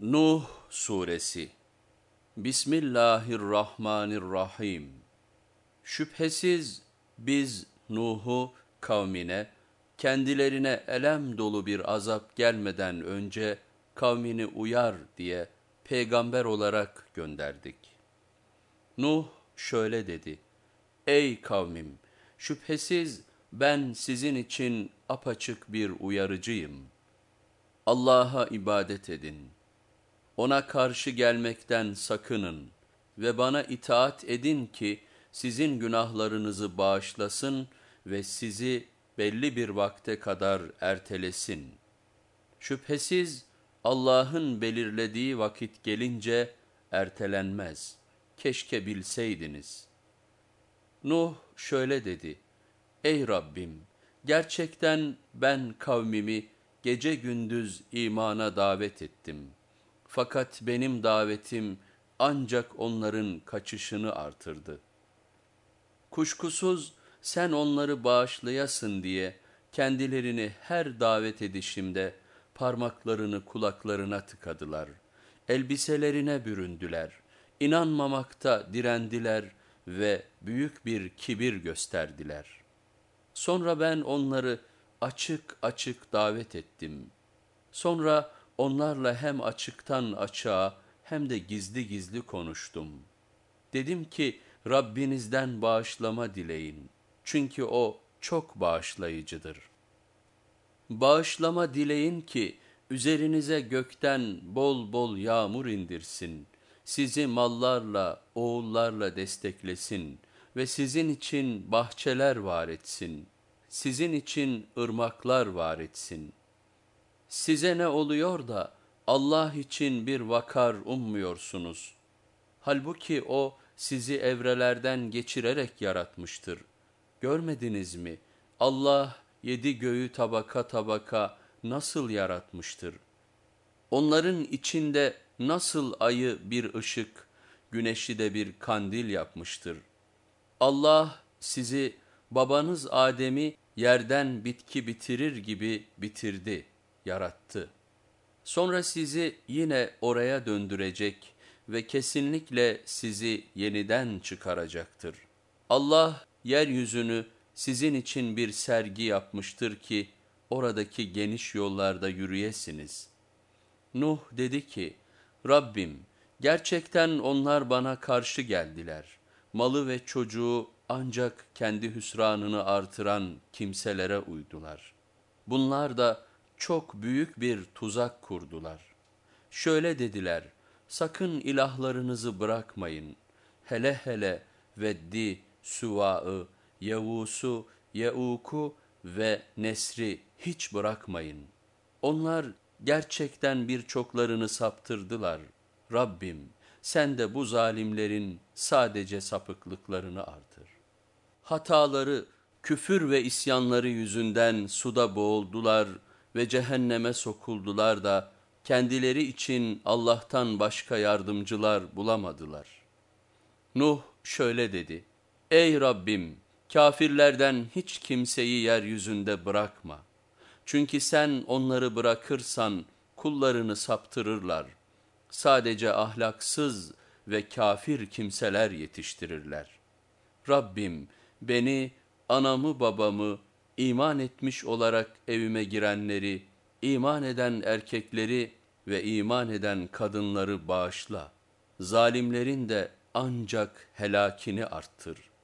Nuh Suresi Bismillahirrahmanirrahim Şüphesiz biz Nuh'u kavmine, kendilerine elem dolu bir azap gelmeden önce kavmini uyar diye peygamber olarak gönderdik. Nuh şöyle dedi, Ey kavmim! Şüphesiz ben sizin için apaçık bir uyarıcıyım. Allah'a ibadet edin.'' Ona karşı gelmekten sakının ve bana itaat edin ki sizin günahlarınızı bağışlasın ve sizi belli bir vakte kadar ertelesin. Şüphesiz Allah'ın belirlediği vakit gelince ertelenmez. Keşke bilseydiniz. Nuh şöyle dedi. Ey Rabbim! Gerçekten ben kavmimi gece gündüz imana davet ettim.'' Fakat benim davetim ancak onların kaçışını artırdı. Kuşkusuz sen onları bağışlayasın diye kendilerini her davet edişimde parmaklarını kulaklarına tıkadılar. Elbiselerine büründüler. İnanmamakta direndiler ve büyük bir kibir gösterdiler. Sonra ben onları açık açık davet ettim. Sonra Onlarla hem açıktan açığa hem de gizli gizli konuştum. Dedim ki Rabbinizden bağışlama dileyin. Çünkü O çok bağışlayıcıdır. Bağışlama dileyin ki üzerinize gökten bol bol yağmur indirsin. Sizi mallarla, oğullarla desteklesin ve sizin için bahçeler var etsin. Sizin için ırmaklar var etsin.'' Size ne oluyor da Allah için bir vakar ummuyorsunuz? Halbuki O sizi evrelerden geçirerek yaratmıştır. Görmediniz mi? Allah yedi göğü tabaka tabaka nasıl yaratmıştır? Onların içinde nasıl ayı bir ışık, güneşi de bir kandil yapmıştır? Allah sizi babanız Adem'i yerden bitki bitirir gibi bitirdi.'' Yarattı. Sonra sizi yine oraya döndürecek ve kesinlikle sizi yeniden çıkaracaktır. Allah yeryüzünü sizin için bir sergi yapmıştır ki oradaki geniş yollarda yürüyesiniz. Nuh dedi ki, Rabbim gerçekten onlar bana karşı geldiler. Malı ve çocuğu ancak kendi hüsranını artıran kimselere uydular. Bunlar da çok büyük bir tuzak kurdular. Şöyle dediler, sakın ilahlarınızı bırakmayın. Hele hele Veddi, Suva'ı, Yavus'u, Yeuk'u ve Nesri hiç bırakmayın. Onlar gerçekten birçoklarını saptırdılar. Rabbim sen de bu zalimlerin sadece sapıklıklarını artır. Hataları, küfür ve isyanları yüzünden suda boğuldular ve cehenneme sokuldular da kendileri için Allah'tan başka yardımcılar bulamadılar. Nuh şöyle dedi, Ey Rabbim kafirlerden hiç kimseyi yeryüzünde bırakma. Çünkü sen onları bırakırsan kullarını saptırırlar. Sadece ahlaksız ve kafir kimseler yetiştirirler. Rabbim beni, anamı babamı, iman etmiş olarak evime girenleri, iman eden erkekleri ve iman eden kadınları bağışla. Zalimlerin de ancak helakini arttır.''